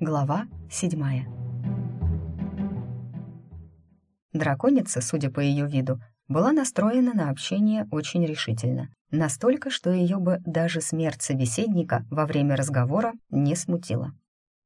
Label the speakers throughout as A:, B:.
A: Глава седьмая. Драконица, судя по ее виду, была настроена на общение очень решительно. Настолько, что ее бы даже смерть собеседника во время разговора не смутила.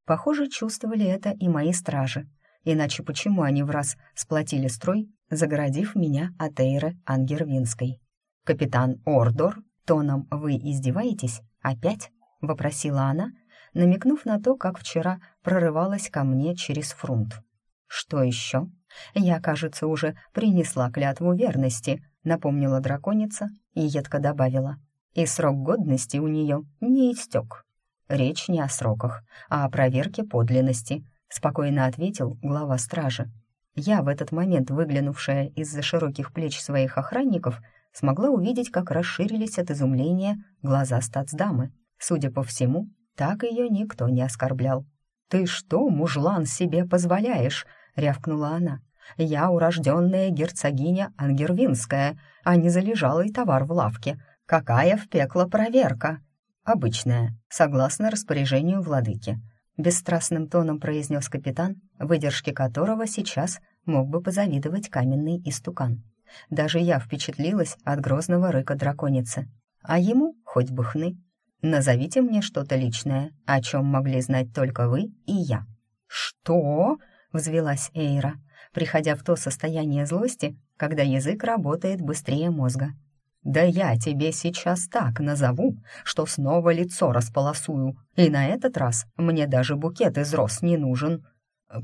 A: Похоже, чувствовали это и мои стражи. Иначе почему они в раз сплотили строй, загородив меня от Эйры Ангервинской? «Капитан Ордор, тоном вы издеваетесь? Опять?» — вопросила она, намекнув на то, как вчера прорывалась ко мне через фрунт. «Что еще?» «Я, кажется, уже принесла клятву верности», — напомнила драконица и едко добавила. «И срок годности у нее не истек». «Речь не о сроках, а о проверке подлинности», — спокойно ответил глава стражи. Я, в этот момент выглянувшая из-за широких плеч своих охранников, смогла увидеть, как расширились от изумления глаза стацдамы. Судя по всему, так ее никто не оскорблял. «Ты что, мужлан, себе позволяешь?» — рявкнула она. «Я урожденная герцогиня Ангервинская, а не залежалый товар в лавке. Какая в пекло проверка?» «Обычная, согласно распоряжению владыки», — бесстрастным тоном произнес капитан, выдержки которого сейчас мог бы позавидовать каменный истукан. Даже я впечатлилась от грозного рыка драконицы. А ему хоть бы хны. Назовите мне что-то личное, о чем могли знать только вы и я. «Что?» — взвелась Эйра, приходя в то состояние злости, когда язык работает быстрее мозга. «Да я тебе сейчас так назову, что снова лицо располосую, и на этот раз мне даже букет из роз не нужен».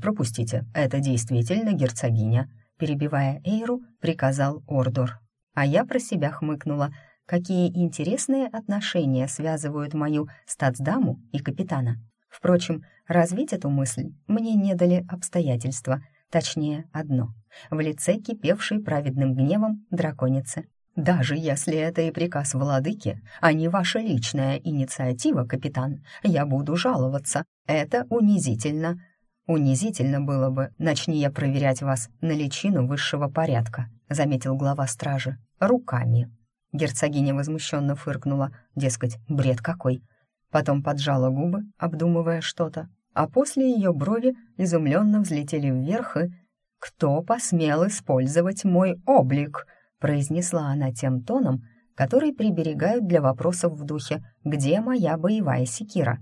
A: «Пропустите, это действительно герцогиня», перебивая Эйру, приказал Ордор. А я про себя хмыкнула. Какие интересные отношения связывают мою статсдаму и капитана. Впрочем, развить эту мысль мне не дали обстоятельства, точнее, одно — в лице кипевшей праведным гневом драконицы. «Даже если это и приказ владыки, а не ваша личная инициатива, капитан, я буду жаловаться. Это унизительно. Унизительно было бы, начни я проверять вас на личину высшего порядка», заметил глава стражи. «Руками». Герцогиня возмущенно фыркнула, дескать, бред какой — потом поджала губы, обдумывая что-то, а после ее брови изумленно взлетели вверх и... «Кто посмел использовать мой облик?» произнесла она тем тоном, который приберегают для вопросов в духе «Где моя боевая секира?»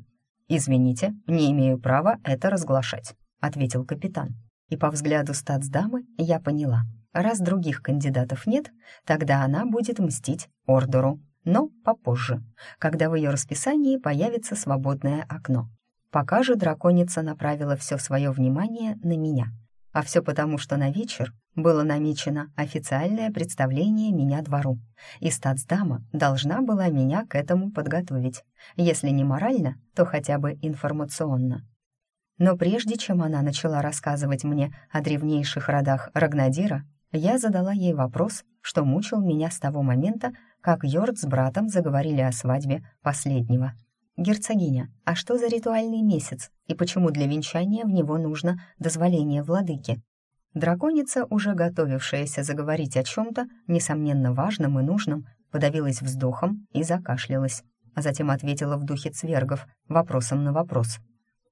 A: «Извините, не имею права это разглашать», — ответил капитан. И по взгляду статсдамы я поняла. Раз других кандидатов нет, тогда она будет мстить Ордеру но попозже, когда в ее расписании появится свободное окно. Пока же драконица направила все свое внимание на меня. А все потому, что на вечер было намечено официальное представление меня двору, и статсдама должна была меня к этому подготовить, если не морально, то хотя бы информационно. Но прежде чем она начала рассказывать мне о древнейших родах Рагнадира, я задала ей вопрос, что мучил меня с того момента, как Йорд с братом заговорили о свадьбе последнего. «Герцогиня, а что за ритуальный месяц, и почему для венчания в него нужно дозволение владыки?» Драконица, уже готовившаяся заговорить о чем-то, несомненно важном и нужном, подавилась вздохом и закашлялась, а затем ответила в духе цвергов вопросом на вопрос.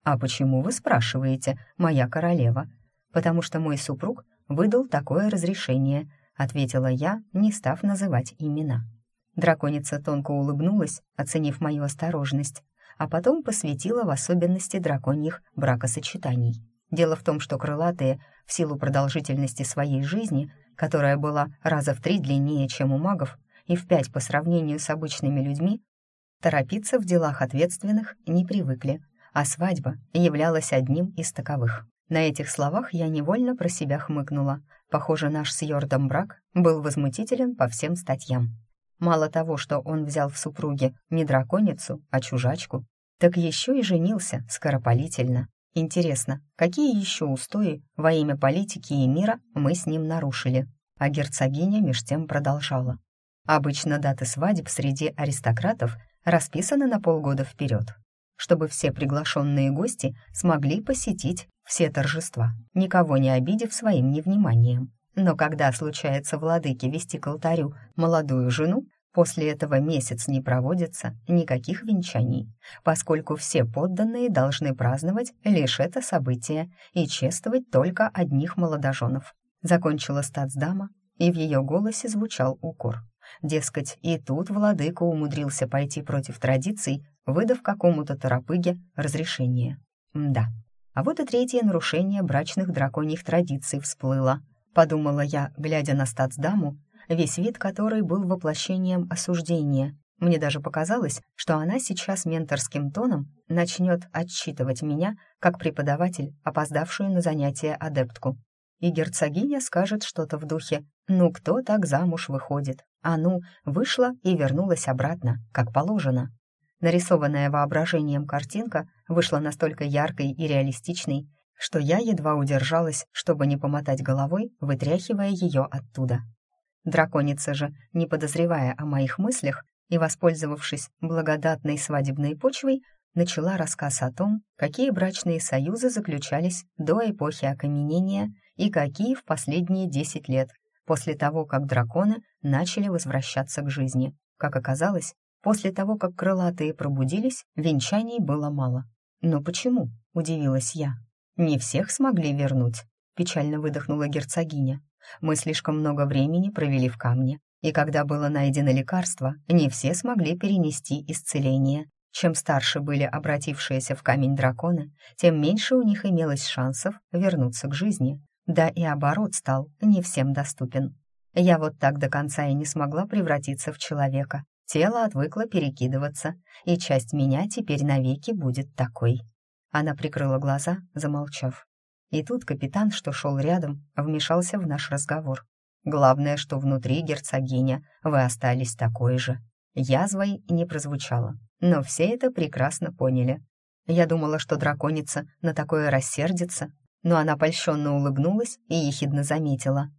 A: «А почему вы спрашиваете, моя королева?» «Потому что мой супруг выдал такое разрешение», — ответила я, не став называть имена. Драконица тонко улыбнулась, оценив мою осторожность, а потом посвятила в особенности драконьих бракосочетаний. Дело в том, что крылатые, в силу продолжительности своей жизни, которая была раза в три длиннее, чем у магов, и в пять по сравнению с обычными людьми, торопиться в делах ответственных не привыкли, а свадьба являлась одним из таковых. На этих словах я невольно про себя хмыкнула. Похоже, наш с Йордом брак был возмутителен по всем статьям. Мало того, что он взял в супруге не драконицу, а чужачку, так еще и женился скоропалительно. Интересно, какие еще устои во имя политики и мира мы с ним нарушили? А герцогиня меж тем продолжала. Обычно даты свадеб среди аристократов расписаны на полгода вперед, чтобы все приглашенные гости смогли посетить все торжества, никого не обидев своим невниманием. Но когда случается владыке вести к алтарю молодую жену, После этого месяц не проводится никаких венчаний, поскольку все подданные должны праздновать лишь это событие и чествовать только одних молодоженов. Закончила стацдама, и в ее голосе звучал укор. Дескать, и тут владыка умудрился пойти против традиций, выдав какому-то торопыге разрешение. Да. А вот и третье нарушение брачных драконьих традиций всплыло. Подумала я, глядя на стацдаму, весь вид которой был воплощением осуждения. Мне даже показалось, что она сейчас менторским тоном начнет отчитывать меня, как преподаватель, опоздавшую на занятие адептку. И герцогиня скажет что-то в духе «Ну, кто так замуж выходит?» А ну, вышла и вернулась обратно, как положено. Нарисованная воображением картинка вышла настолько яркой и реалистичной, что я едва удержалась, чтобы не помотать головой, вытряхивая ее оттуда. Драконица же, не подозревая о моих мыслях и воспользовавшись благодатной свадебной почвой, начала рассказ о том, какие брачные союзы заключались до эпохи окаменения и какие в последние десять лет, после того, как драконы начали возвращаться к жизни. Как оказалось, после того, как крылатые пробудились, венчаний было мало. «Но почему?» — удивилась я. «Не всех смогли вернуть», — печально выдохнула герцогиня. «Мы слишком много времени провели в камне, и когда было найдено лекарство, не все смогли перенести исцеление. Чем старше были обратившиеся в камень драконы, тем меньше у них имелось шансов вернуться к жизни. Да и оборот стал не всем доступен. Я вот так до конца и не смогла превратиться в человека. Тело отвыкло перекидываться, и часть меня теперь навеки будет такой. Она прикрыла глаза, замолчав. И тут капитан, что шел рядом, вмешался в наш разговор. «Главное, что внутри, герцогиня, вы остались такой же». Язвой не прозвучало, но все это прекрасно поняли. Я думала, что драконица на такое рассердится, но она польщенно улыбнулась и ехидно заметила.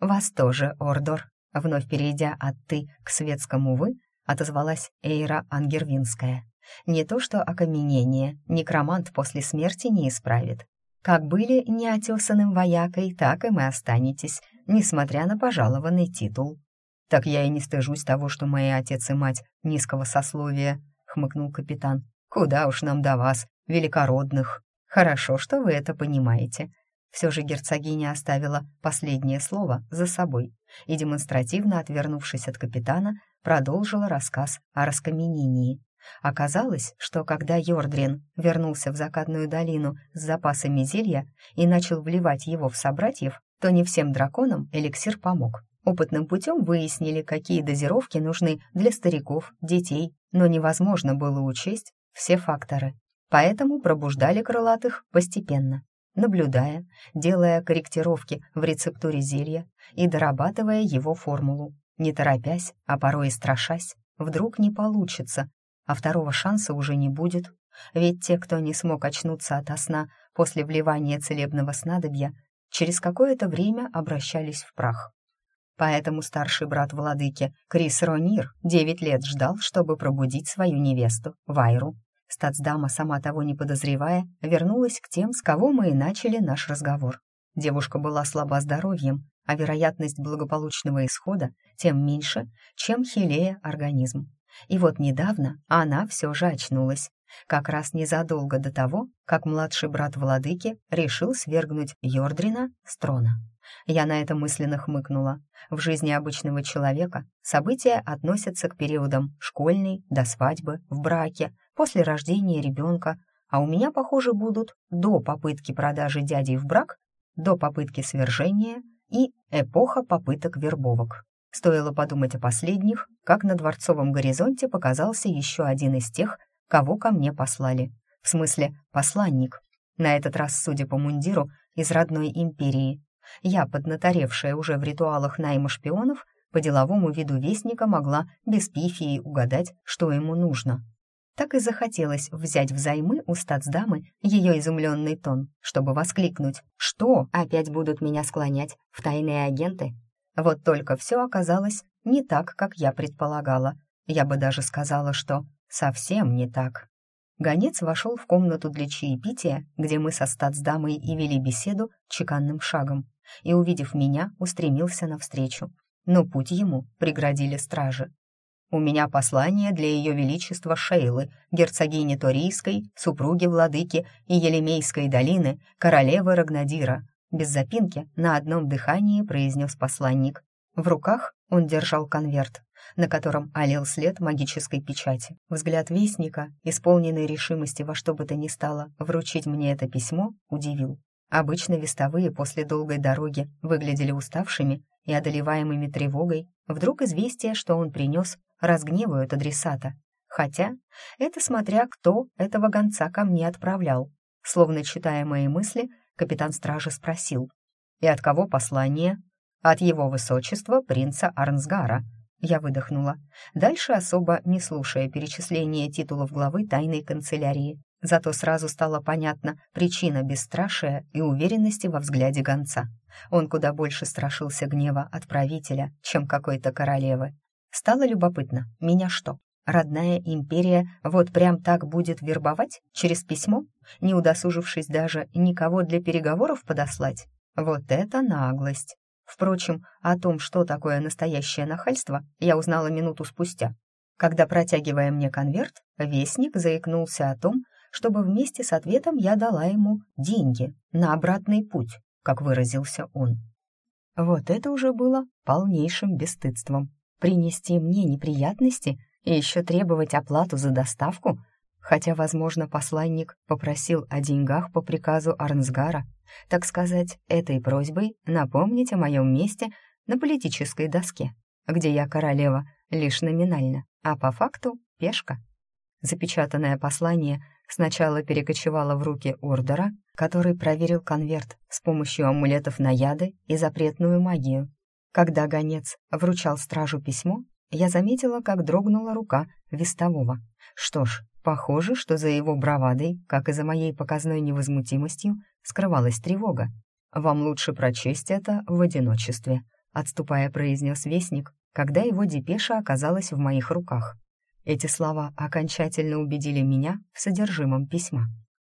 A: «Вас тоже, Ордор». Вновь перейдя от «ты» к светскому «вы», отозвалась Эйра Ангервинская. «Не то что окаменение, некромант после смерти не исправит. Как были неотесанным воякой, так и мы останетесь, несмотря на пожалованный титул». «Так я и не стыжусь того, что мои отец и мать низкого сословия», — хмыкнул капитан. «Куда уж нам до вас, великородных». Хорошо, что вы это понимаете. Все же герцогиня оставила последнее слово за собой и, демонстративно отвернувшись от капитана, продолжила рассказ о раскаменении. Оказалось, что когда Йордрин вернулся в закатную долину с запасами зелья и начал вливать его в собратьев, то не всем драконам эликсир помог. Опытным путем выяснили, какие дозировки нужны для стариков, детей, но невозможно было учесть все факторы. Поэтому пробуждали крылатых постепенно, наблюдая, делая корректировки в рецептуре зелья и дорабатывая его формулу, не торопясь, а порой и страшась. Вдруг не получится, а второго шанса уже не будет, ведь те, кто не смог очнуться ото сна после вливания целебного снадобья, через какое-то время обращались в прах. Поэтому старший брат владыки, Крис Ронир, девять лет ждал, чтобы пробудить свою невесту, Вайру, Стацдама, сама того не подозревая, вернулась к тем, с кого мы и начали наш разговор. Девушка была слаба здоровьем, а вероятность благополучного исхода тем меньше, чем хилее организм. И вот недавно она все же очнулась, как раз незадолго до того, как младший брат владыки решил свергнуть Йордрина с трона. Я на это мысленно хмыкнула. В жизни обычного человека события относятся к периодам школьной, до свадьбы, в браке, после рождения ребенка, а у меня, похоже, будут до попытки продажи дяди в брак, до попытки свержения и эпоха попыток вербовок. Стоило подумать о последних, как на дворцовом горизонте показался еще один из тех, кого ко мне послали. В смысле, посланник. На этот раз, судя по мундиру, из родной империи. Я, поднаторевшая уже в ритуалах найма шпионов, по деловому виду вестника могла без пифии угадать, что ему нужно так и захотелось взять взаймы у стацдамы ее изумленный тон, чтобы воскликнуть «Что? Опять будут меня склонять в тайные агенты?» Вот только все оказалось не так, как я предполагала. Я бы даже сказала, что совсем не так. Гонец вошел в комнату для чаепития, где мы со стацдамой и вели беседу чеканным шагом, и, увидев меня, устремился навстречу. Но путь ему преградили стражи. У меня послание для ее величества Шейлы, герцогини Торийской, супруги владыки и Елемейской долины, королевы Рагнадира. Без запинки на одном дыхании произнес посланник. В руках он держал конверт, на котором олел след магической печати. Взгляд вестника, исполненный решимости во что бы то ни стало вручить мне это письмо, удивил. Обычно вестовые после долгой дороги выглядели уставшими и одолеваемыми тревогой. Вдруг известие, что он принес, разгневают адресата. Хотя это смотря кто этого гонца ко мне отправлял. Словно читая мои мысли, капитан стражи спросил. «И от кого послание?» «От его высочества, принца Арнсгара». Я выдохнула. Дальше особо не слушая перечисления титулов главы тайной канцелярии. Зато сразу стало понятна причина бесстрашия и уверенности во взгляде гонца. Он куда больше страшился гнева отправителя, чем какой-то королевы. Стало любопытно, меня что, родная империя вот прям так будет вербовать через письмо, не удосужившись даже никого для переговоров подослать? Вот это наглость! Впрочем, о том, что такое настоящее нахальство, я узнала минуту спустя, когда, протягивая мне конверт, вестник заикнулся о том, чтобы вместе с ответом я дала ему деньги на обратный путь, как выразился он. Вот это уже было полнейшим бесстыдством принести мне неприятности и еще требовать оплату за доставку, хотя, возможно, посланник попросил о деньгах по приказу Арнсгара, так сказать, этой просьбой напомнить о моем месте на политической доске, где я королева лишь номинально, а по факту пешка. Запечатанное послание сначала перекочевало в руки Ордера, который проверил конверт с помощью амулетов на яды и запретную магию, когда гонец вручал стражу письмо, я заметила, как дрогнула рука вестового. Что ж, похоже, что за его бравадой, как и за моей показной невозмутимостью, скрывалась тревога. «Вам лучше прочесть это в одиночестве», — отступая произнес вестник, когда его депеша оказалась в моих руках. Эти слова окончательно убедили меня в содержимом письма.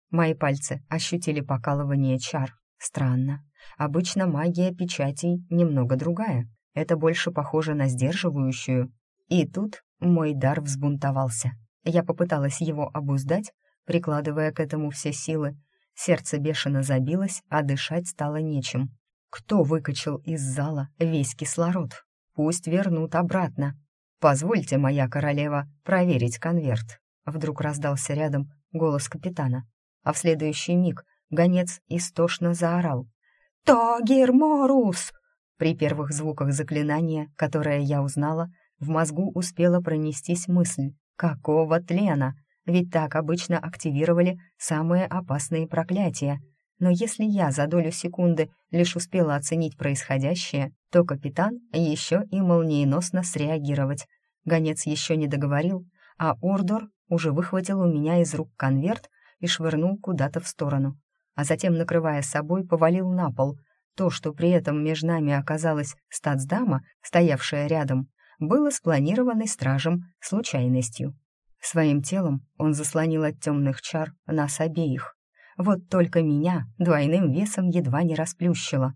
A: Мои пальцы ощутили покалывание чар. Странно. Обычно магия печатей немного другая. Это больше похоже на сдерживающую. И тут мой дар взбунтовался. Я попыталась его обуздать, прикладывая к этому все силы. Сердце бешено забилось, а дышать стало нечем. Кто выкачал из зала весь кислород? Пусть вернут обратно. «Позвольте, моя королева, проверить конверт». Вдруг раздался рядом голос капитана, а в следующий миг гонец истошно заорал. «Тогер Морус!» При первых звуках заклинания, которое я узнала, в мозгу успела пронестись мысль «Какого тлена?» Ведь так обычно активировали самые опасные проклятия. Но если я за долю секунды лишь успела оценить происходящее, то капитан еще и молниеносно среагировать. Гонец еще не договорил, а Ордор уже выхватил у меня из рук конверт и швырнул куда-то в сторону а затем, накрывая собой, повалил на пол. То, что при этом между нами оказалась стацдама, стоявшая рядом, было спланированной стражем случайностью. Своим телом он заслонил от темных чар нас обеих. Вот только меня двойным весом едва не расплющило.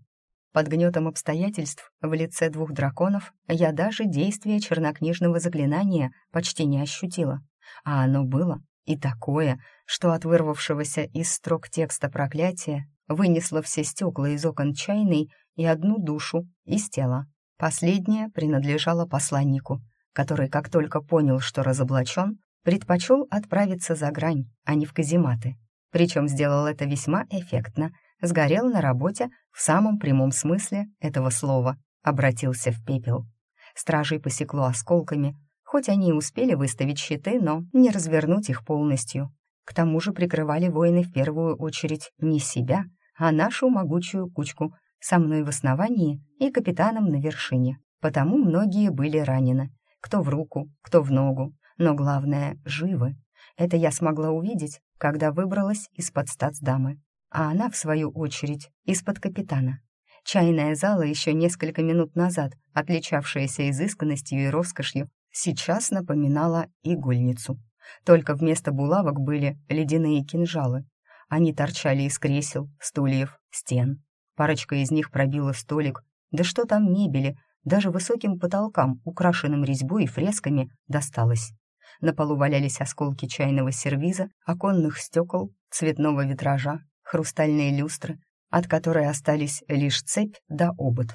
A: Под гнетом обстоятельств в лице двух драконов я даже действие чернокнижного заклинания почти не ощутила. А оно было и такое, что от вырвавшегося из строк текста проклятия вынесло все стекла из окон чайной и одну душу из тела. Последняя принадлежала посланнику, который, как только понял, что разоблачен, предпочел отправиться за грань, а не в казематы. Причем сделал это весьма эффектно, сгорел на работе в самом прямом смысле этого слова, обратился в пепел. Стражей посекло осколками, Хоть они и успели выставить щиты, но не развернуть их полностью. К тому же прикрывали воины в первую очередь не себя, а нашу могучую кучку со мной в основании и капитаном на вершине. Потому многие были ранены. Кто в руку, кто в ногу, но главное — живы. Это я смогла увидеть, когда выбралась из-под стацдамы. А она, в свою очередь, из-под капитана. Чайная зала еще несколько минут назад, отличавшаяся изысканностью и роскошью, сейчас напоминала игольницу. Только вместо булавок были ледяные кинжалы. Они торчали из кресел, стульев, стен. Парочка из них пробила столик. Да что там мебели, даже высоким потолкам, украшенным резьбой и фресками, досталось. На полу валялись осколки чайного сервиза, оконных стекол, цветного витража, хрустальные люстры, от которой остались лишь цепь да обод.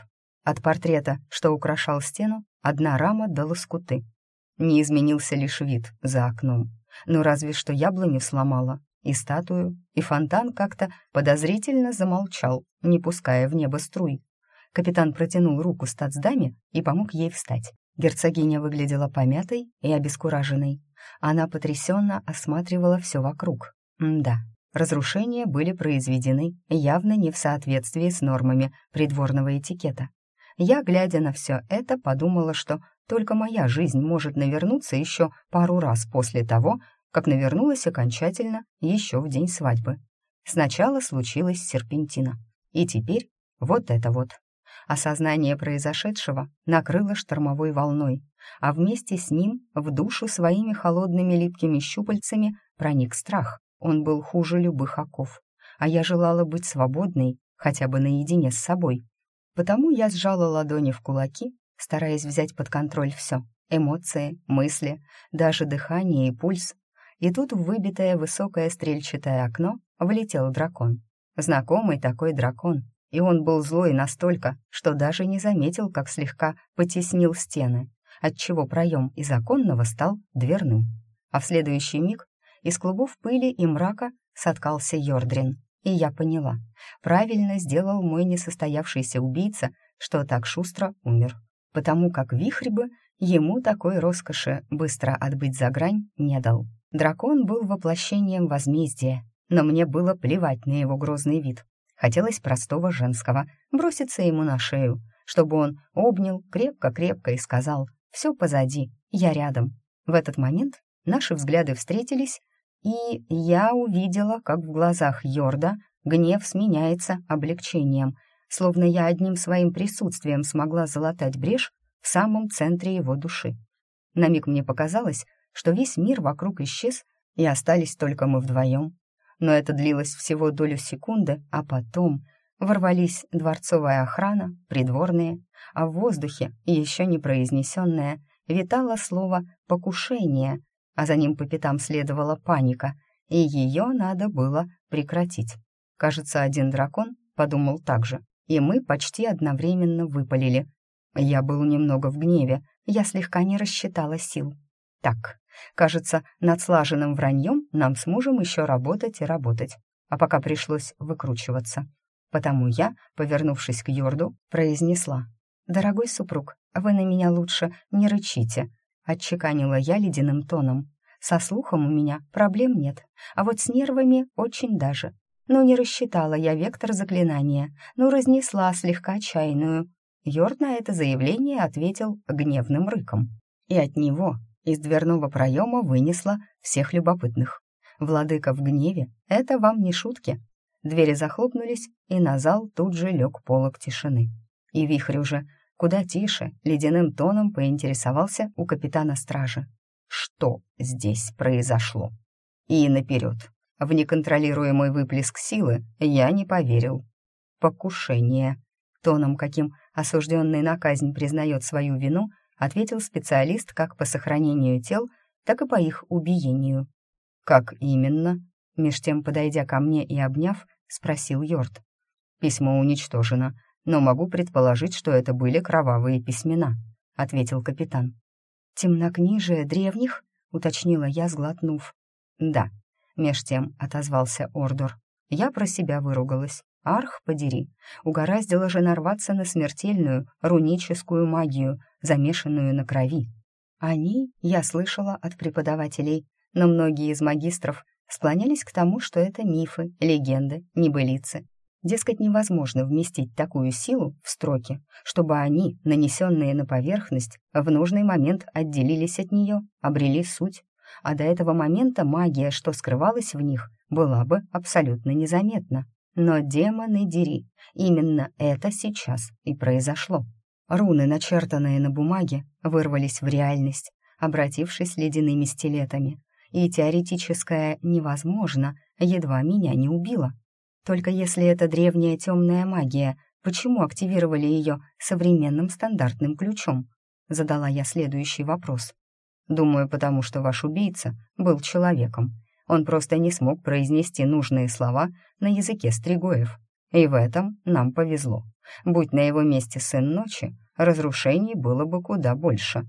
A: От портрета, что украшал стену, одна рама да лоскуты. Не изменился лишь вид за окном. Ну, разве что яблоню сломала, и статую, и фонтан как-то подозрительно замолчал, не пуская в небо струй. Капитан протянул руку статсдаме и помог ей встать. Герцогиня выглядела помятой и обескураженной. Она потрясенно осматривала все вокруг. М да, разрушения были произведены явно не в соответствии с нормами придворного этикета. Я, глядя на все это, подумала, что только моя жизнь может навернуться еще пару раз после того, как навернулась окончательно еще в день свадьбы. Сначала случилась серпентина. И теперь вот это вот. Осознание произошедшего накрыло штормовой волной, а вместе с ним в душу своими холодными липкими щупальцами проник страх. Он был хуже любых оков. А я желала быть свободной, хотя бы наедине с собой. Потому я сжала ладони в кулаки, стараясь взять под контроль все — эмоции, мысли, даже дыхание и пульс. И тут в выбитое высокое стрельчатое окно влетел дракон. Знакомый такой дракон, и он был злой настолько, что даже не заметил, как слегка потеснил стены, отчего проем из оконного стал дверным. А в следующий миг из клубов пыли и мрака соткался Йордрин, и я поняла, правильно сделал мой несостоявшийся убийца, что так шустро умер, потому как вихрь бы ему такой роскоши быстро отбыть за грань не дал. Дракон был воплощением возмездия, но мне было плевать на его грозный вид. Хотелось простого женского, броситься ему на шею, чтобы он обнял крепко-крепко и сказал «Все позади, я рядом». В этот момент наши взгляды встретились, и я увидела, как в глазах Йорда гнев сменяется облегчением, словно я одним своим присутствием смогла залатать брешь в самом центре его души. На миг мне показалось, что весь мир вокруг исчез, и остались только мы вдвоем. Но это длилось всего долю секунды, а потом ворвались дворцовая охрана, придворные, а в воздухе, еще не произнесенное, витало слово «покушение», а за ним по пятам следовала паника, и ее надо было прекратить. Кажется, один дракон подумал так же, и мы почти одновременно выпалили. Я был немного в гневе, я слегка не рассчитала сил. Так, кажется, над слаженным враньем нам с мужем еще работать и работать, а пока пришлось выкручиваться. Потому я, повернувшись к Йорду, произнесла. «Дорогой супруг, вы на меня лучше не рычите», — отчеканила я ледяным тоном. «Со слухом у меня проблем нет, а вот с нервами очень даже. Ну, не рассчитала я вектор заклинания, ну, разнесла слегка чайную». Йорд на это заявление ответил гневным рыком. И от него из дверного проема вынесла всех любопытных. Владыка в гневе — это вам не шутки. Двери захлопнулись, и на зал тут же лег полог тишины. И вихрь уже куда тише, ледяным тоном поинтересовался у капитана стражи. Что здесь произошло? И наперед. В неконтролируемый выплеск силы я не поверил. Покушение. Тоном, каким осужденный на казнь признает свою вину, ответил специалист как по сохранению тел, так и по их убиению. «Как именно?» Меж тем, подойдя ко мне и обняв, спросил Йорд. «Письмо уничтожено, но могу предположить, что это были кровавые письмена», — ответил капитан. «Темнокнижие древних?» — уточнила я, сглотнув. «Да», — меж тем отозвался Ордор. Я про себя выругалась. Арх, подери, угораздило же нарваться на смертельную руническую магию, замешанную на крови. Они, я слышала от преподавателей, но многие из магистров склонялись к тому, что это мифы, легенды, небылицы. Дескать, невозможно вместить такую силу в строки, чтобы они, нанесенные на поверхность, в нужный момент отделились от нее, обрели суть, а до этого момента магия, что скрывалась в них, была бы абсолютно незаметна. Но демоны дери, именно это сейчас и произошло. Руны, начертанные на бумаге, вырвались в реальность, обратившись ледяными стилетами. И теоретическое «невозможно» едва меня не убило. Только если это древняя темная магия, почему активировали ее современным стандартным ключом? Задала я следующий вопрос. Думаю, потому что ваш убийца был человеком. Он просто не смог произнести нужные слова на языке стригоев. И в этом нам повезло. Будь на его месте сын ночи, разрушений было бы куда больше.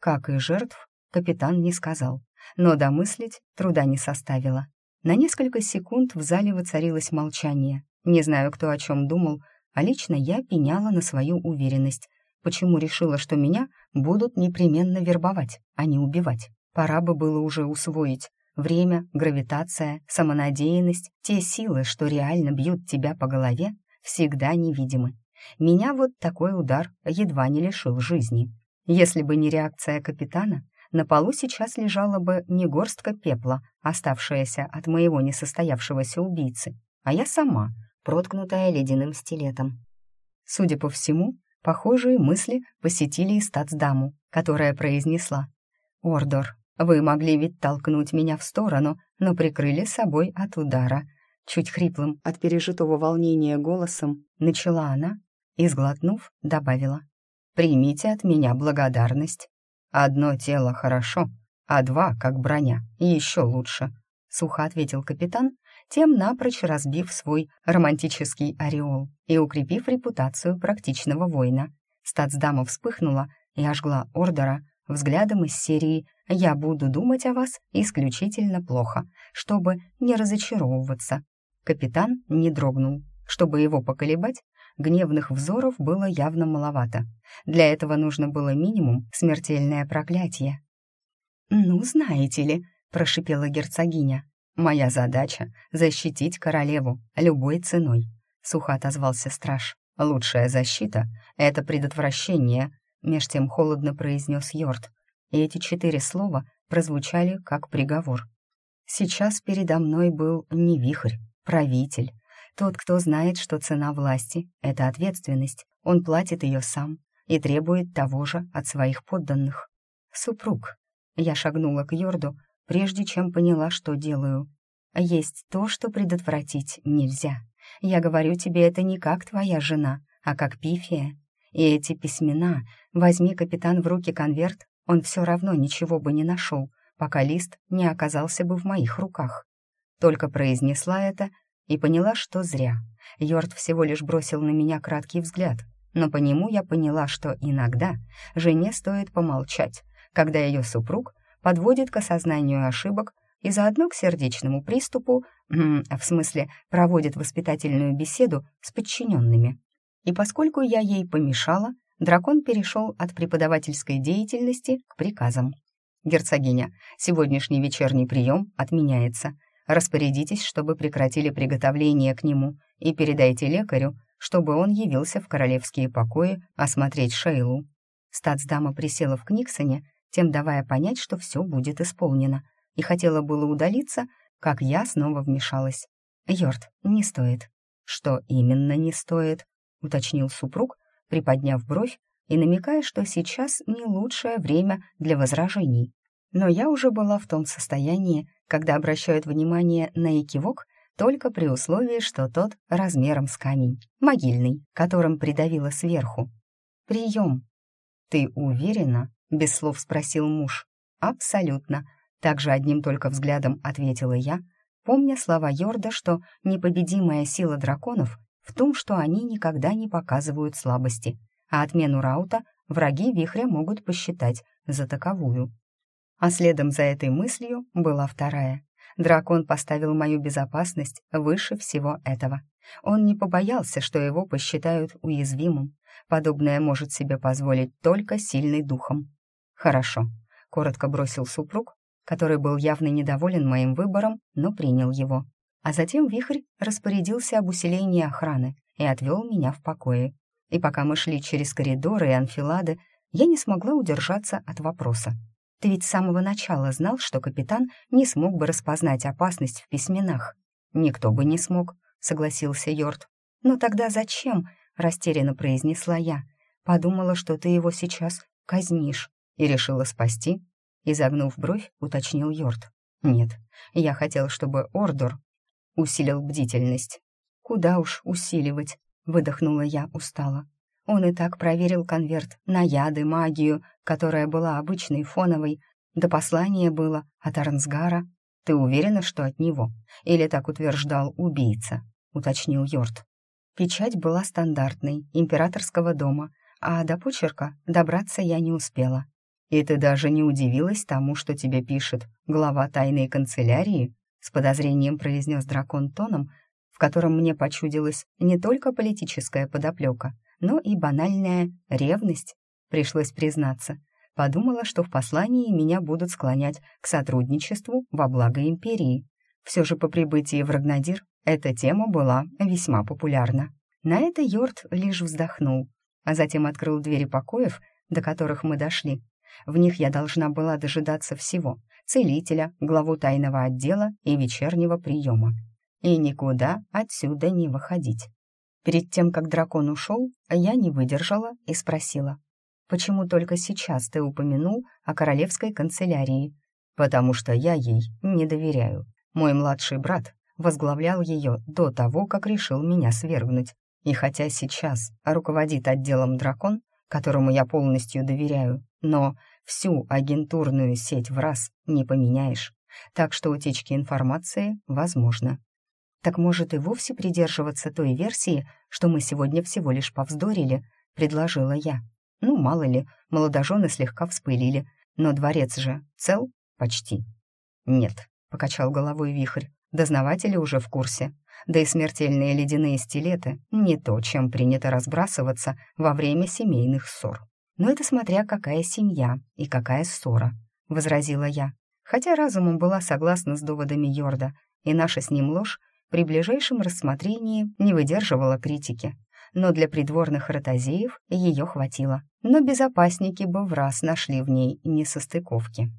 A: Как и жертв, капитан не сказал, но домыслить труда не составило. На несколько секунд в зале воцарилось молчание. Не знаю, кто о чем думал, а лично я пеняла на свою уверенность. Почему решила, что меня будут непременно вербовать, а не убивать? Пора бы было уже усвоить. Время, гравитация, самонадеянность, те силы, что реально бьют тебя по голове, всегда невидимы. Меня вот такой удар едва не лишил жизни. Если бы не реакция капитана, на полу сейчас лежала бы не горстка пепла, оставшаяся от моего несостоявшегося убийцы, а я сама, проткнутая ледяным стилетом. Судя по всему, похожие мысли посетили и стацдаму, которая произнесла «Ордор, вы могли ведь толкнуть меня в сторону, но прикрыли собой от удара». Чуть хриплым от пережитого волнения голосом начала она и, сглотнув, добавила «Примите от меня благодарность. Одно тело хорошо, а два, как броня, еще лучше», — сухо ответил капитан тем напрочь разбив свой романтический ореол и укрепив репутацию практичного воина. Стацдама вспыхнула и ожгла Ордера взглядом из серии «Я буду думать о вас исключительно плохо, чтобы не разочаровываться». Капитан не дрогнул. Чтобы его поколебать, гневных взоров было явно маловато. Для этого нужно было минимум смертельное проклятие. «Ну, знаете ли», — прошипела герцогиня, «Моя задача — защитить королеву любой ценой», — сухо отозвался страж. «Лучшая защита — это предотвращение», — меж тем холодно произнес Йорд. И эти четыре слова прозвучали как приговор. Сейчас передо мной был не вихрь, правитель. Тот, кто знает, что цена власти — это ответственность, он платит ее сам и требует того же от своих подданных. Супруг. Я шагнула к Йорду, прежде чем поняла, что делаю. Есть то, что предотвратить нельзя. Я говорю тебе это не как твоя жена, а как пифия. И эти письмена, возьми капитан в руки конверт, он все равно ничего бы не нашел, пока лист не оказался бы в моих руках. Только произнесла это и поняла, что зря. Йорд всего лишь бросил на меня краткий взгляд, но по нему я поняла, что иногда жене стоит помолчать, когда ее супруг подводит к осознанию ошибок и заодно к сердечному приступу, в смысле проводит воспитательную беседу с подчиненными. И поскольку я ей помешала, дракон перешел от преподавательской деятельности к приказам. «Герцогиня, сегодняшний вечерний прием отменяется. Распорядитесь, чтобы прекратили приготовление к нему, и передайте лекарю, чтобы он явился в королевские покои осмотреть Шейлу». Стацдама присела в Книксоне тем давая понять, что все будет исполнено, и хотела было удалиться, как я снова вмешалась. «Йорд, не стоит». «Что именно не стоит?» — уточнил супруг, приподняв бровь и намекая, что сейчас не лучшее время для возражений. Но я уже была в том состоянии, когда обращают внимание на экивок только при условии, что тот размером с камень, могильный, которым придавило сверху. «Прием!» «Ты уверена?» без слов спросил муж. «Абсолютно», — также одним только взглядом ответила я, помня слова Йорда, что непобедимая сила драконов в том, что они никогда не показывают слабости, а отмену раута враги вихря могут посчитать за таковую. А следом за этой мыслью была вторая. Дракон поставил мою безопасность выше всего этого. Он не побоялся, что его посчитают уязвимым. Подобное может себе позволить только сильный духом. «Хорошо», — коротко бросил супруг, который был явно недоволен моим выбором, но принял его. А затем Вихрь распорядился об усилении охраны и отвел меня в покое. И пока мы шли через коридоры и анфилады, я не смогла удержаться от вопроса. «Ты ведь с самого начала знал, что капитан не смог бы распознать опасность в письменах?» «Никто бы не смог», — согласился Йорд. «Ну тогда зачем?» — растерянно произнесла я. «Подумала, что ты его сейчас казнишь» и решила спасти?» Изогнув бровь, уточнил Йорд. «Нет, я хотел, чтобы Ордор усилил бдительность». «Куда уж усиливать?» — выдохнула я устало. Он и так проверил конверт на яды, магию, которая была обычной фоновой. До послания было от Арнсгара. Ты уверена, что от него? Или так утверждал убийца? Уточнил Йорд. Печать была стандартной, императорского дома, а до почерка добраться я не успела. «И ты даже не удивилась тому, что тебе пишет глава тайной канцелярии?» с подозрением произнес дракон тоном, в котором мне почудилась не только политическая подоплека, но и банальная ревность, пришлось признаться. Подумала, что в послании меня будут склонять к сотрудничеству во благо империи. Все же по прибытии в Рагнадир эта тема была весьма популярна. На это Йорд лишь вздохнул, а затем открыл двери покоев, до которых мы дошли. В них я должна была дожидаться всего — целителя, главу тайного отдела и вечернего приема. И никуда отсюда не выходить. Перед тем, как дракон ушел, я не выдержала и спросила, «Почему только сейчас ты упомянул о королевской канцелярии?» «Потому что я ей не доверяю. Мой младший брат возглавлял ее до того, как решил меня свергнуть. И хотя сейчас руководит отделом дракон, которому я полностью доверяю, но всю агентурную сеть в раз не поменяешь, так что утечки информации возможно. Так может и вовсе придерживаться той версии, что мы сегодня всего лишь повздорили, предложила я. Ну, мало ли, молодожены слегка вспылили, но дворец же цел почти. Нет, покачал головой вихрь, дознаватели уже в курсе. Да и смертельные ледяные стилеты — не то, чем принято разбрасываться во время семейных ссор. Но это смотря какая семья и какая ссора, — возразила я. Хотя разумом была согласна с доводами Йорда, и наша с ним ложь при ближайшем рассмотрении не выдерживала критики. Но для придворных ротозеев ее хватило. Но безопасники бы в раз нашли в ней несостыковки.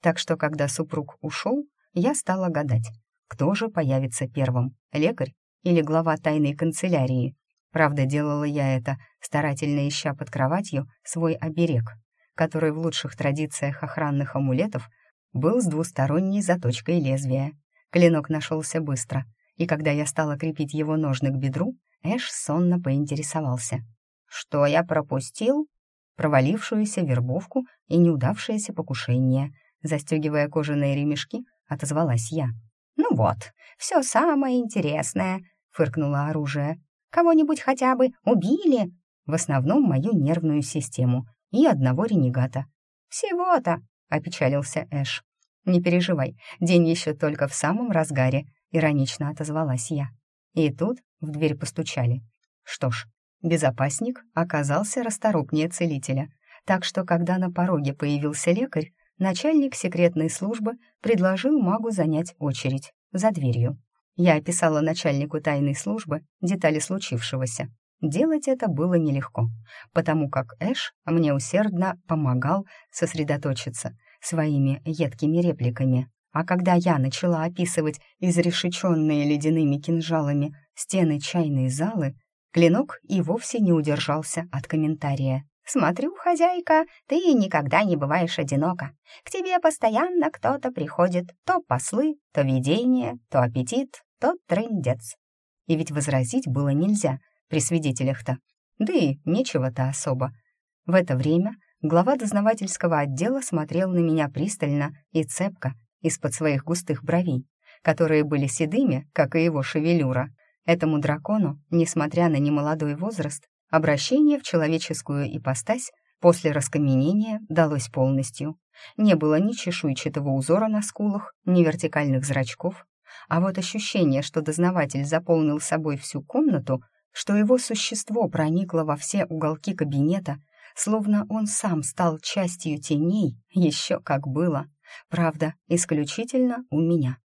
A: Так что, когда супруг ушел, я стала гадать, кто же появится первым, лекарь или глава тайной канцелярии. Правда, делала я это, старательно ища под кроватью свой оберег, который в лучших традициях охранных амулетов был с двусторонней заточкой лезвия. Клинок нашелся быстро, и когда я стала крепить его ножны к бедру, Эш сонно поинтересовался. «Что я пропустил?» Провалившуюся вербовку и неудавшееся покушение. Застегивая кожаные ремешки, отозвалась я. «Ну вот, все самое интересное», — фыркнуло оружие. «Кого-нибудь хотя бы убили?» В основном мою нервную систему и одного ренегата. «Всего-то», — опечалился Эш. «Не переживай, день еще только в самом разгаре иронично отозвалась я. И тут в дверь постучали. Что ж, безопасник оказался расторопнее целителя, так что, когда на пороге появился лекарь, начальник секретной службы предложил магу занять очередь за дверью. Я описала начальнику тайной службы детали случившегося. Делать это было нелегко, потому как Эш мне усердно помогал сосредоточиться своими едкими репликами. А когда я начала описывать изрешеченные ледяными кинжалами стены чайной залы, клинок и вовсе не удержался от комментария. «Смотрю, хозяйка, ты никогда не бываешь одинока. К тебе постоянно кто-то приходит, то послы, то видение, то аппетит, то трындец». И ведь возразить было нельзя при свидетелях-то. Да и нечего-то особо. В это время глава дознавательского отдела смотрел на меня пристально и цепко, из-под своих густых бровей, которые были седыми, как и его шевелюра. Этому дракону, несмотря на немолодой возраст, обращение в человеческую ипостась после раскаменения далось полностью. Не было ни чешуйчатого узора на скулах, ни вертикальных зрачков, а вот ощущение, что дознаватель заполнил собой всю комнату, что его существо проникло во все уголки кабинета, словно он сам стал частью теней, еще как было. Правда, исключительно у меня.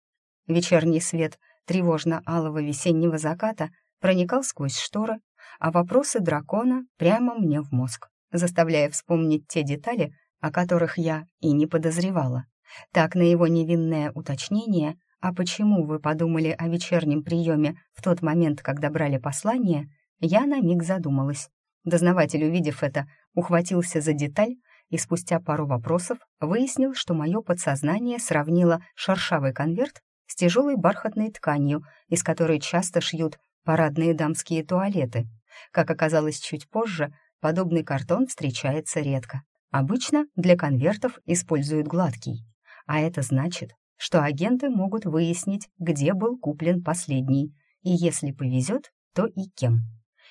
A: Вечерний свет тревожно-алого весеннего заката проникал сквозь шторы, а вопросы дракона прямо мне в мозг, заставляя вспомнить те детали, о которых я и не подозревала. Так на его невинное уточнение «А почему вы подумали о вечернем приеме в тот момент, когда брали послание?» я на миг задумалась. Дознаватель, увидев это, ухватился за деталь, и спустя пару вопросов выяснил, что мое подсознание сравнило шершавый конверт с тяжелой бархатной тканью, из которой часто шьют парадные дамские туалеты. Как оказалось чуть позже, подобный картон встречается редко. Обычно для конвертов используют гладкий. А это значит, что агенты могут выяснить, где был куплен последний, и если повезет, то и кем.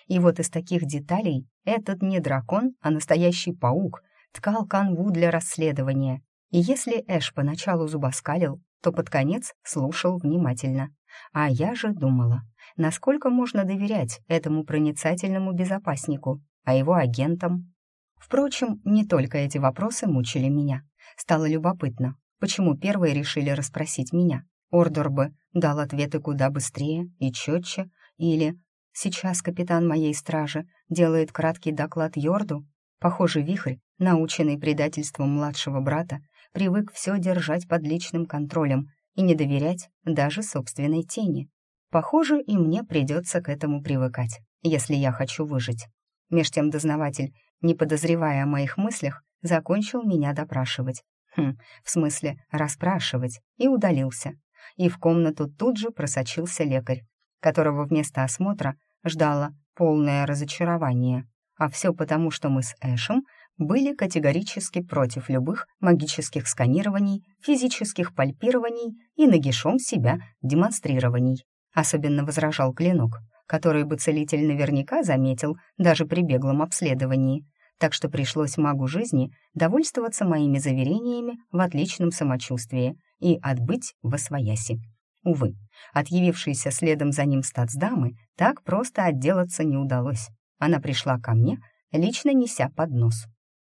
A: И вот из таких деталей этот не дракон, а настоящий паук ткал канву для расследования. И если Эш поначалу зубоскалил, то под конец слушал внимательно. А я же думала, насколько можно доверять этому проницательному безопаснику, а его агентам. Впрочем, не только эти вопросы мучили меня. Стало любопытно, почему первые решили расспросить меня. Ордер бы дал ответы куда быстрее и четче, или сейчас капитан моей стражи делает краткий доклад Йорду. Похоже, вихрь, наученный предательством младшего брата, привык все держать под личным контролем и не доверять даже собственной тени. Похоже, и мне придется к этому привыкать, если я хочу выжить. Меж тем дознаватель, не подозревая о моих мыслях, закончил меня допрашивать. Хм, в смысле, расспрашивать, и удалился. И в комнату тут же просочился лекарь, которого вместо осмотра ждало полное разочарование. А все потому, что мы с Эшем были категорически против любых магических сканирований, физических пальпирований и нагишом себя демонстрирований. Особенно возражал клинок, который бы целитель наверняка заметил даже при беглом обследовании, так что пришлось магу жизни довольствоваться моими заверениями в отличном самочувствии и отбыть во свояси. Увы, от явившейся следом за ним стацдамы так просто отделаться не удалось. Она пришла ко мне, лично неся поднос.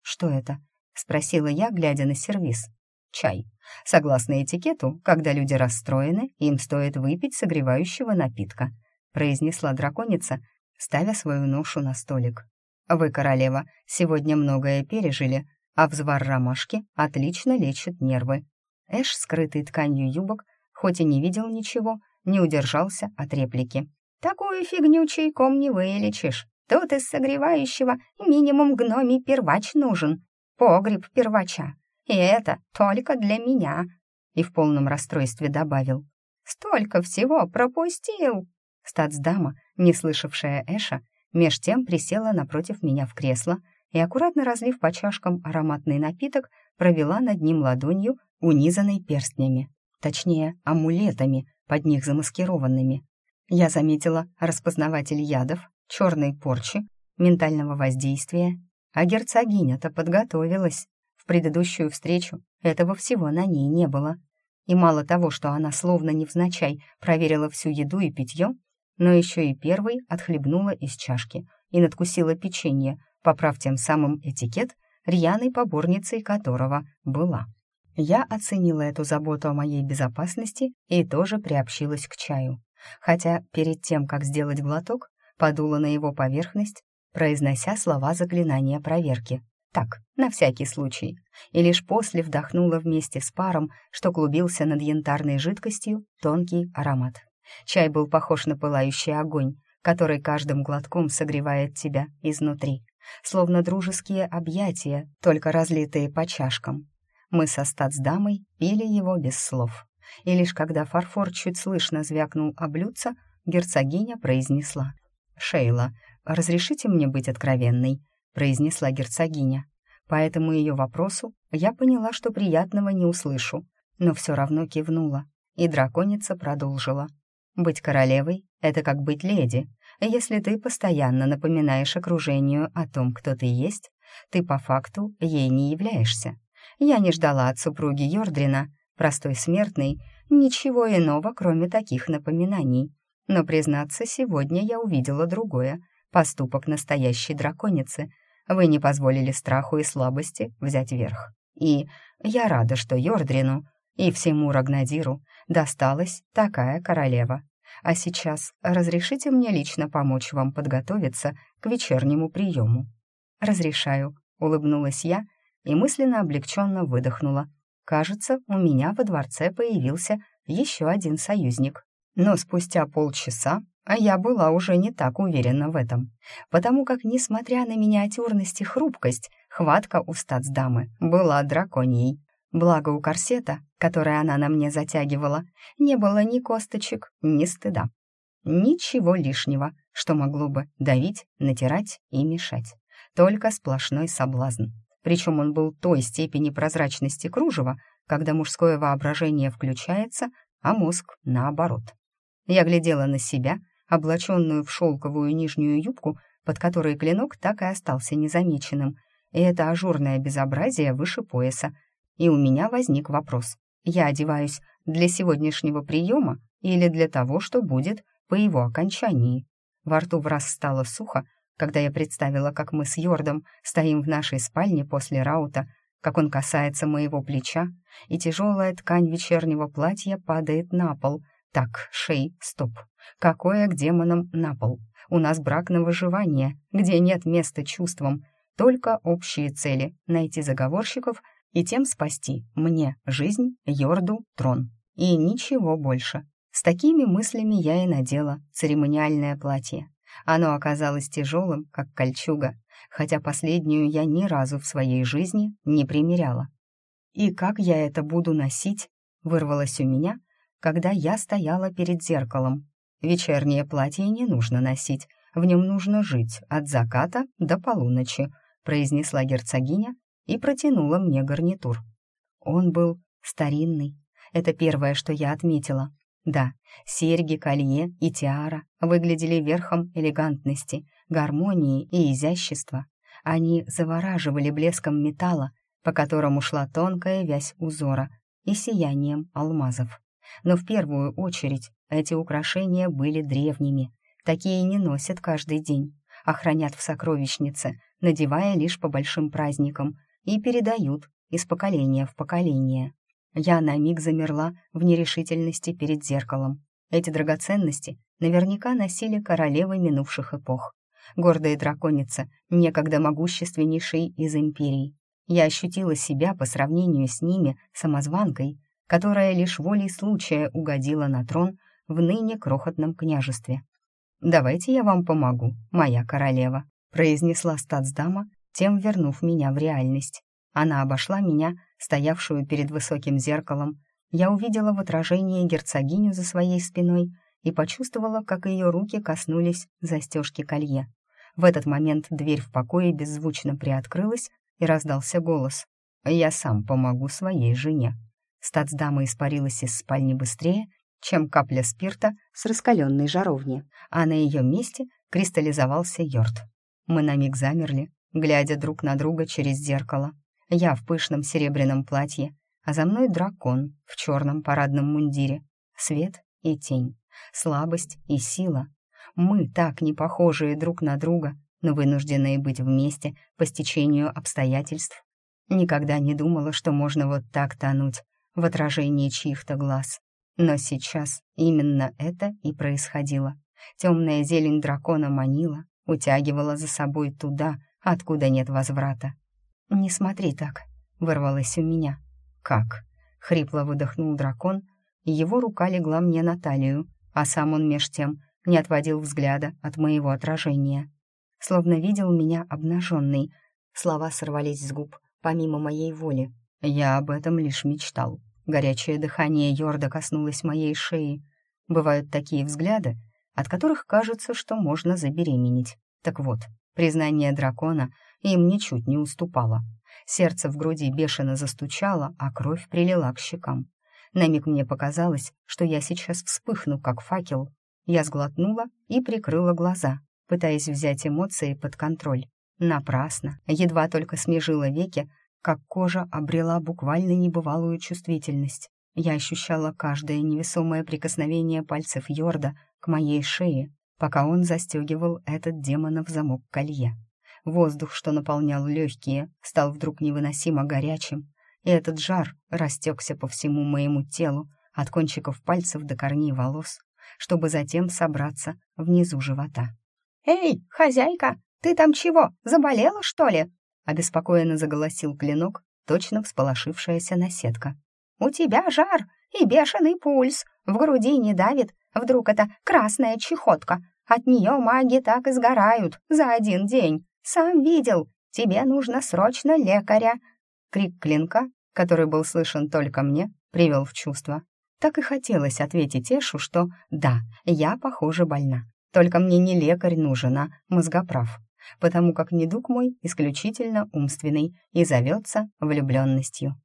A: «Что это?» — спросила я, глядя на сервиз. «Чай. Согласно этикету, когда люди расстроены, им стоит выпить согревающего напитка», — произнесла драконица, ставя свою ношу на столик. «Вы, королева, сегодня многое пережили, а взвар ромашки отлично лечит нервы». Эш, скрытый тканью юбок, хоть и не видел ничего, не удержался от реплики. «Такую фигню чайком не вылечишь. Тут из согревающего минимум гномий первач нужен. Погреб первача. И это только для меня. И в полном расстройстве добавил. Столько всего пропустил. Стацдама, не слышавшая Эша, меж тем присела напротив меня в кресло и, аккуратно разлив по чашкам ароматный напиток, провела над ним ладонью, унизанной перстнями. Точнее, амулетами, под них замаскированными. Я заметила распознаватель ядов, черной порчи, ментального воздействия. А герцогиня-то подготовилась. В предыдущую встречу этого всего на ней не было. И мало того, что она словно невзначай проверила всю еду и питье, но еще и первой отхлебнула из чашки и надкусила печенье, поправ тем самым этикет, рьяной поборницей которого была. Я оценила эту заботу о моей безопасности и тоже приобщилась к чаю. Хотя перед тем, как сделать глоток, подула на его поверхность, произнося слова заклинания проверки. Так, на всякий случай. И лишь после вдохнула вместе с паром, что клубился над янтарной жидкостью, тонкий аромат. Чай был похож на пылающий огонь, который каждым глотком согревает тебя изнутри, словно дружеские объятия, только разлитые по чашкам. Мы со стацдамой пили его без слов. И лишь когда фарфор чуть слышно звякнул о блюдце, герцогиня произнесла — «Шейла, разрешите мне быть откровенной?» — произнесла герцогиня. По этому ее вопросу я поняла, что приятного не услышу, но все равно кивнула, и драконица продолжила. «Быть королевой — это как быть леди. Если ты постоянно напоминаешь окружению о том, кто ты есть, ты по факту ей не являешься. Я не ждала от супруги Йордрина, простой смертной, ничего иного, кроме таких напоминаний. Но, признаться, сегодня я увидела другое — поступок настоящей драконицы. Вы не позволили страху и слабости взять верх. И я рада, что Йордрину и всему Рагнадиру досталась такая королева. А сейчас разрешите мне лично помочь вам подготовиться к вечернему приему. «Разрешаю», — улыбнулась я и мысленно облегченно выдохнула. «Кажется, у меня во дворце появился еще один союзник». Но спустя полчаса а я была уже не так уверена в этом, потому как, несмотря на миниатюрность и хрупкость, хватка у стацдамы была драконьей. Благо у корсета, который она на мне затягивала, не было ни косточек, ни стыда. Ничего лишнего, что могло бы давить, натирать и мешать. Только сплошной соблазн. Причем он был той степени прозрачности кружева, когда мужское воображение включается, а мозг наоборот. Я глядела на себя, облаченную в шелковую нижнюю юбку, под которой клинок так и остался незамеченным, и это ажурное безобразие выше пояса. И у меня возник вопрос. Я одеваюсь для сегодняшнего приема или для того, что будет по его окончании? Во рту в раз стало сухо, когда я представила, как мы с Йордом стоим в нашей спальне после раута, как он касается моего плеча, и тяжелая ткань вечернего платья падает на пол. Так, шей, стоп. Какое к демонам на пол? У нас брак на выживание, где нет места чувствам, только общие цели — найти заговорщиков и тем спасти мне жизнь, Йорду трон. И ничего больше. С такими мыслями я и надела церемониальное платье. Оно оказалось тяжелым, как кольчуга, хотя последнюю я ни разу в своей жизни не примеряла. «И как я это буду носить?» — вырвалось у меня, когда я стояла перед зеркалом. Вечернее платье не нужно носить, в нем нужно жить от заката до полуночи, произнесла герцогиня и протянула мне гарнитур. Он был старинный. Это первое, что я отметила. Да, серьги, колье и тиара выглядели верхом элегантности, гармонии и изящества. Они завораживали блеском металла, по которому шла тонкая вязь узора, и сиянием алмазов. Но в первую очередь эти украшения были древними. Такие не носят каждый день, а хранят в сокровищнице, надевая лишь по большим праздникам, и передают из поколения в поколение. Я на миг замерла в нерешительности перед зеркалом. Эти драгоценности наверняка носили королевы минувших эпох. Гордая драконица, некогда могущественнейшей из империй. Я ощутила себя по сравнению с ними самозванкой, которая лишь волей случая угодила на трон в ныне крохотном княжестве. «Давайте я вам помогу, моя королева», произнесла статсдама, тем вернув меня в реальность. Она обошла меня, стоявшую перед высоким зеркалом. Я увидела в отражении герцогиню за своей спиной и почувствовала, как ее руки коснулись застежки колье. В этот момент дверь в покое беззвучно приоткрылась, и раздался голос. «Я сам помогу своей жене». Стацдама испарилась из спальни быстрее, чем капля спирта с раскаленной жаровни, а на ее месте кристаллизовался йорт. Мы на миг замерли, глядя друг на друга через зеркало. Я в пышном серебряном платье, а за мной дракон в черном парадном мундире. Свет и тень, слабость и сила. Мы так не похожие друг на друга, но вынужденные быть вместе по стечению обстоятельств. Никогда не думала, что можно вот так тонуть в отражении чьих-то глаз. Но сейчас именно это и происходило. Темная зелень дракона манила, утягивала за собой туда, откуда нет возврата. «Не смотри так», — вырвалось у меня. «Как?» — хрипло выдохнул дракон, и его рука легла мне на талию, а сам он меж тем не отводил взгляда от моего отражения. Словно видел меня обнаженной. Слова сорвались с губ, помимо моей воли. Я об этом лишь мечтал. Горячее дыхание Йорда коснулось моей шеи. Бывают такие взгляды, от которых кажется, что можно забеременеть. Так вот, признание дракона — им ничуть не уступала. Сердце в груди бешено застучало, а кровь прилила к щекам. На миг мне показалось, что я сейчас вспыхну, как факел. Я сглотнула и прикрыла глаза, пытаясь взять эмоции под контроль. Напрасно, едва только смежила веки, как кожа обрела буквально небывалую чувствительность. Я ощущала каждое невесомое прикосновение пальцев Йорда к моей шее, пока он застегивал этот демонов замок колье. Воздух, что наполнял легкие, стал вдруг невыносимо горячим, и этот жар растекся по всему моему телу, от кончиков пальцев до корней волос, чтобы затем собраться внизу живота. «Эй, хозяйка, ты там чего, заболела, что ли?» Обеспокоенно заголосил клинок, точно всполошившаяся наседка. «У тебя жар и бешеный пульс, в груди не давит, вдруг это красная чехотка, от нее маги так и сгорают за один день. «Сам видел! Тебе нужно срочно лекаря!» Крик клинка, который был слышен только мне, привел в чувство. Так и хотелось ответить Эшу, что «да, я, похоже, больна. Только мне не лекарь нужен, а мозгоправ, потому как недуг мой исключительно умственный и зовется влюбленностью».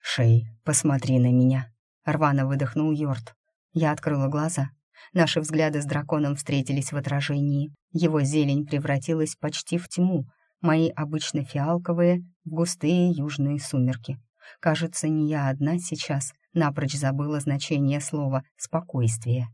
A: «Шей, посмотри на меня», — рвано выдохнул Йорд. Я открыла глаза. Наши взгляды с драконом встретились в отражении. Его зелень превратилась почти в тьму, мои обычно фиалковые в густые южные сумерки. Кажется, не я одна сейчас напрочь забыла значение слова «спокойствие».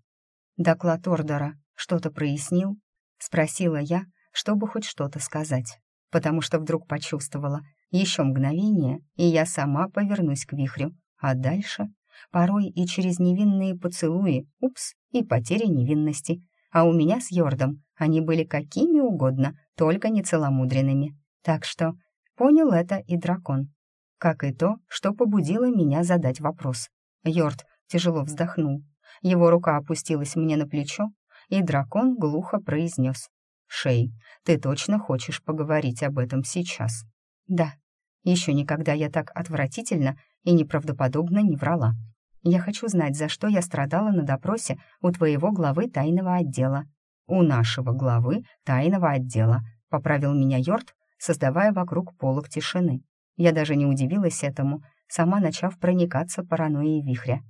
A: Доклад Ордера что-то прояснил? Спросила я, чтобы хоть что-то сказать, потому что вдруг почувствовала еще мгновение, и я сама повернусь к вихрю, а дальше порой и через невинные поцелуи, упс, и потери невинности. А у меня с Йордом они были какими угодно, только не целомудренными. Так что понял это и дракон. Как и то, что побудило меня задать вопрос. Йорд тяжело вздохнул. Его рука опустилась мне на плечо, и дракон глухо произнес. «Шей, ты точно хочешь поговорить об этом сейчас?» «Да. Еще никогда я так отвратительно и неправдоподобно не врала. Я хочу знать, за что я страдала на допросе у твоего главы тайного отдела». «У нашего главы тайного отдела», — поправил меня Йорд, создавая вокруг полок тишины. Я даже не удивилась этому, сама начав проникаться паранойей вихря.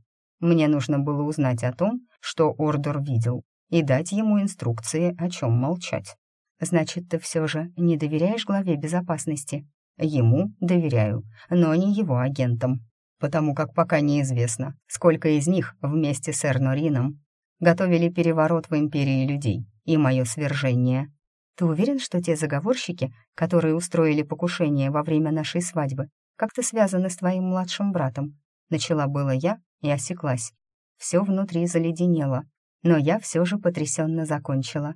A: Мне нужно было узнать о том, что Ордор видел, и дать ему инструкции, о чем молчать. «Значит, ты все же не доверяешь главе безопасности?» «Ему доверяю, но не его агентам, потому как пока неизвестно, сколько из них вместе с Эрнорином готовили переворот в империи людей и мое свержение. Ты уверен, что те заговорщики, которые устроили покушение во время нашей свадьбы, как-то связаны с твоим младшим братом?» Начала было я и осеклась. Все внутри заледенело, но я все же потрясенно закончила.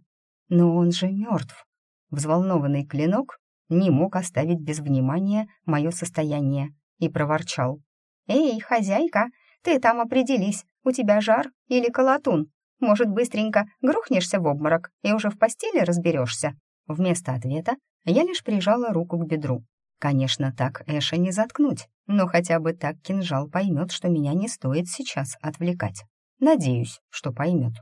A: «Но он же мертв!» Взволнованный клинок не мог оставить без внимания мое состояние и проворчал. «Эй, хозяйка, ты там определись, у тебя жар или колотун? Может, быстренько грохнешься в обморок и уже в постели разберешься?» Вместо ответа я лишь прижала руку к бедру. Конечно, так Эша не заткнуть, но хотя бы так кинжал поймет, что меня не стоит сейчас отвлекать. Надеюсь, что поймет.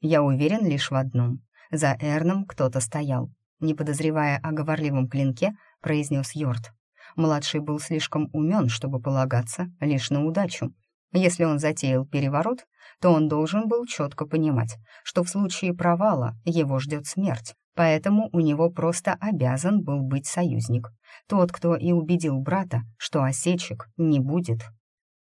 A: Я уверен лишь в одном. За Эрном кто-то стоял. Не подозревая о говорливом клинке, произнес Йорд. Младший был слишком умен, чтобы полагаться лишь на удачу. Если он затеял переворот, то он должен был четко понимать, что в случае провала его ждет смерть, поэтому у него просто обязан был быть союзник. Тот, кто и убедил брата, что осечек не будет.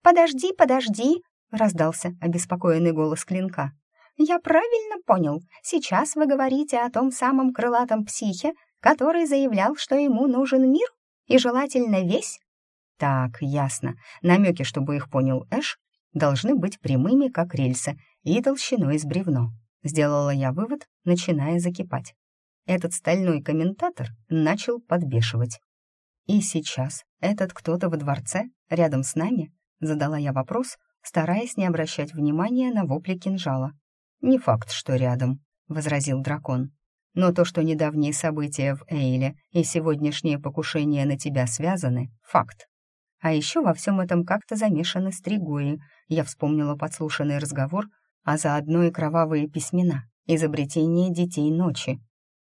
A: «Подожди, подожди!» — раздался обеспокоенный голос клинка. «Я правильно понял. Сейчас вы говорите о том самом крылатом психе, который заявлял, что ему нужен мир, и желательно весь?» «Так, ясно. Намеки, чтобы их понял Эш, должны быть прямыми, как рельсы, и толщиной с бревно. Сделала я вывод, начиная закипать. Этот стальной комментатор начал подбешивать. «И сейчас этот кто-то во дворце, рядом с нами?» Задала я вопрос, стараясь не обращать внимания на вопли кинжала. «Не факт, что рядом», — возразил дракон. «Но то, что недавние события в Эйле и сегодняшнее покушение на тебя связаны — факт. А еще во всем этом как-то замешаны стригои. Я вспомнила подслушанный разговор, а заодно и кровавые письмена, изобретение детей ночи.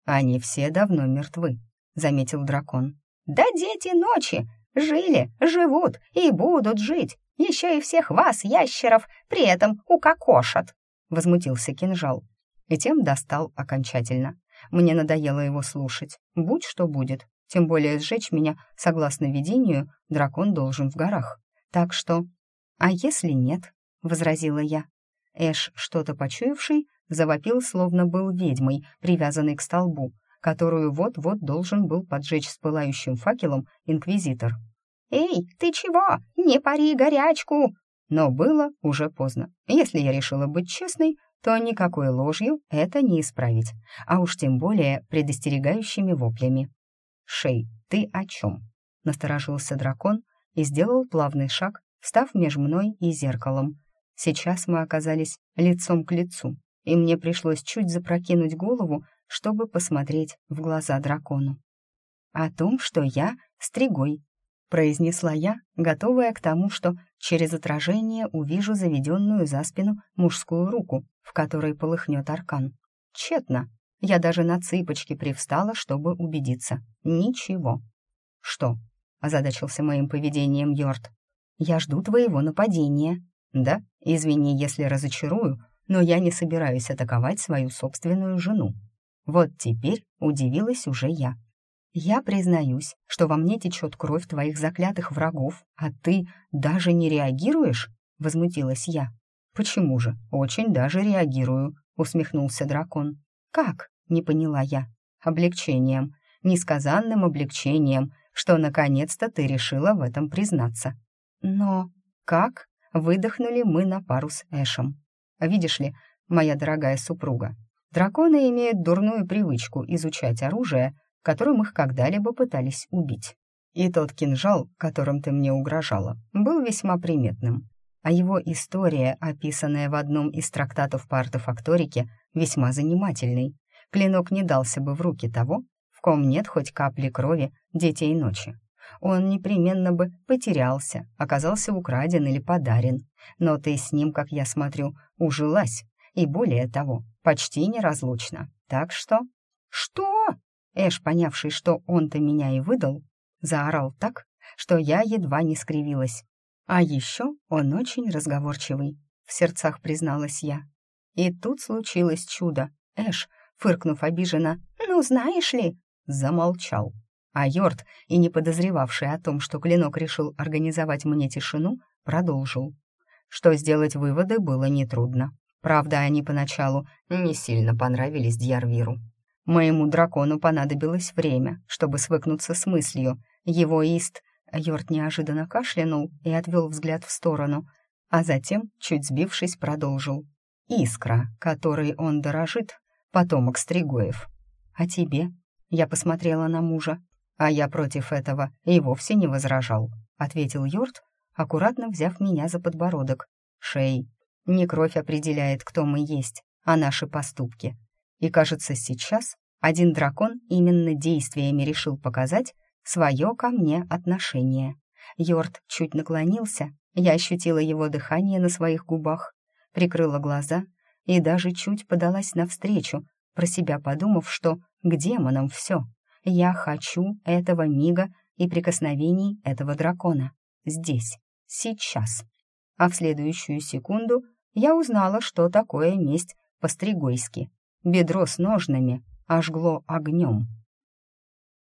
A: Они все давно мертвы», — заметил дракон. «Да дети ночи! Жили, живут и будут жить. Еще и всех вас, ящеров, при этом укокошат!» — возмутился кинжал. И тем достал окончательно. Мне надоело его слушать. Будь что будет. Тем более сжечь меня, согласно видению, дракон должен в горах. Так что... «А если нет?» — возразила я. Эш, что-то почуявший, завопил, словно был ведьмой, привязанной к столбу, которую вот-вот должен был поджечь с пылающим факелом инквизитор. «Эй, ты чего? Не пари горячку!» Но было уже поздно. Если я решила быть честной, то никакой ложью это не исправить, а уж тем более предостерегающими воплями. «Шей, ты о чем?» — насторожился дракон и сделал плавный шаг, став между мной и зеркалом. Сейчас мы оказались лицом к лицу, и мне пришлось чуть запрокинуть голову, чтобы посмотреть в глаза дракону. О том, что я стригой, произнесла я, готовая к тому, что через отражение увижу заведенную за спину мужскую руку, в которой полыхнет аркан. Тщетно. Я даже на цыпочки привстала, чтобы убедиться. Ничего. «Что?» — озадачился моим поведением Йорд. «Я жду твоего нападения». «Да, извини, если разочарую, но я не собираюсь атаковать свою собственную жену». Вот теперь удивилась уже я. «Я признаюсь, что во мне течет кровь твоих заклятых врагов, а ты даже не реагируешь?» — возмутилась я. «Почему же? Очень даже реагирую», — усмехнулся дракон. «Как?» — не поняла я. «Облегчением, несказанным облегчением, что наконец-то ты решила в этом признаться. Но как?» — выдохнули мы на пару с Эшем. «Видишь ли, моя дорогая супруга, драконы имеют дурную привычку изучать оружие, которым их когда-либо пытались убить. И тот кинжал, которым ты мне угрожала, был весьма приметным. А его история, описанная в одном из трактатов по артефакторике, весьма занимательной. Клинок не дался бы в руки того, в ком нет хоть капли крови детей ночи. Он непременно бы потерялся, оказался украден или подарен. Но ты с ним, как я смотрю, ужилась, и более того, почти неразлучна. Так что... Что? Эш, понявший, что он-то меня и выдал, заорал так, что я едва не скривилась. А еще он очень разговорчивый, в сердцах призналась я. И тут случилось чудо. Эш, фыркнув обиженно, «Ну, знаешь ли...» замолчал. А Йорд, и не подозревавший о том, что Клинок решил организовать мне тишину, продолжил. Что сделать выводы было нетрудно. Правда, они поначалу не сильно понравились Дьярвиру. Моему дракону понадобилось время, чтобы свыкнуться с мыслью. Его ист... Йорт неожиданно кашлянул и отвел взгляд в сторону, а затем, чуть сбившись, продолжил. «Искра, которой он дорожит, потомок Стригоев. А тебе?» Я посмотрела на мужа. «А я против этого и вовсе не возражал», — ответил Йорт, аккуратно взяв меня за подбородок. «Шей, не кровь определяет, кто мы есть, а наши поступки. И, кажется, сейчас один дракон именно действиями решил показать свое ко мне отношение. Йорд чуть наклонился, я ощутила его дыхание на своих губах, прикрыла глаза и даже чуть подалась навстречу, про себя подумав, что к демонам все. Я хочу этого мига и прикосновений этого дракона. Здесь, сейчас. А в следующую секунду я узнала, что такое месть по-стригойски бедро с ножнами ожгло огнем.